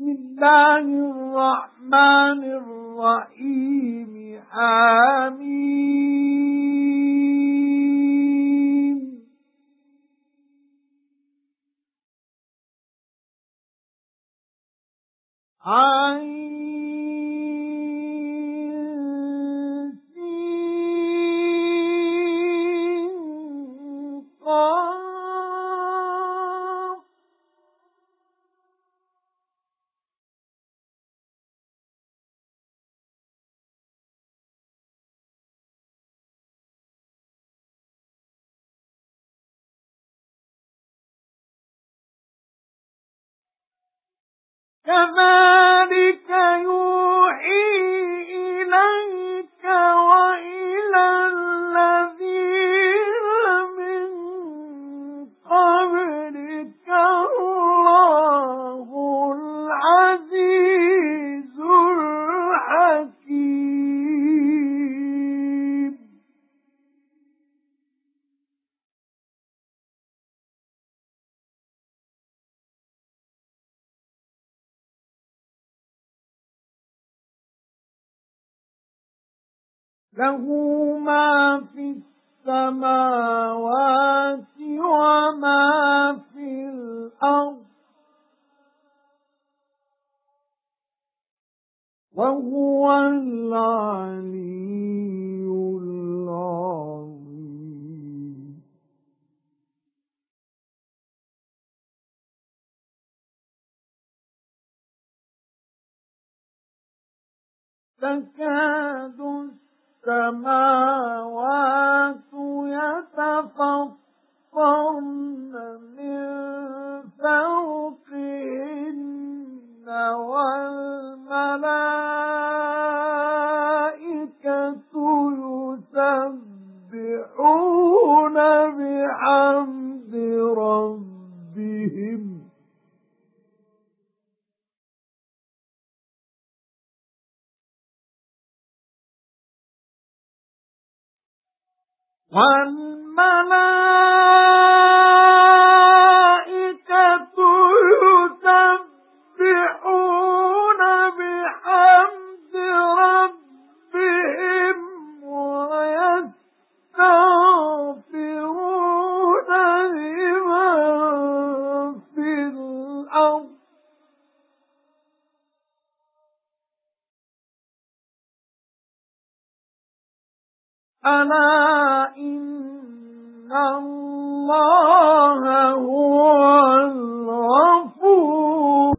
بسم الله الرحمن الرحيم حميم عين كَذَلِكَ لَهُ مَا فِي السَّمَاوَاتِ وَمَا فِي الْأَرْضِ. وَهُوَ الْعَلِيُّ الْعَظِيمُ. تَكَادُ السَّمَاوَاتُ يَتَفَطَّرْنَ مِنْ فَوْقِهِنَّ وَالْمَلَائِكَةُ يُسَبِّحُونَ بِحَمْدِ وَالْمَلَائِكَةُ يُسَبِّحُونَ بِحَمْدِ رَبِّهِمْ وَيَسْتَغْفِرُونَ لِمَن فِي الْأَرْضِ. أَلَا إِنَّ اللَّهَ هُوَ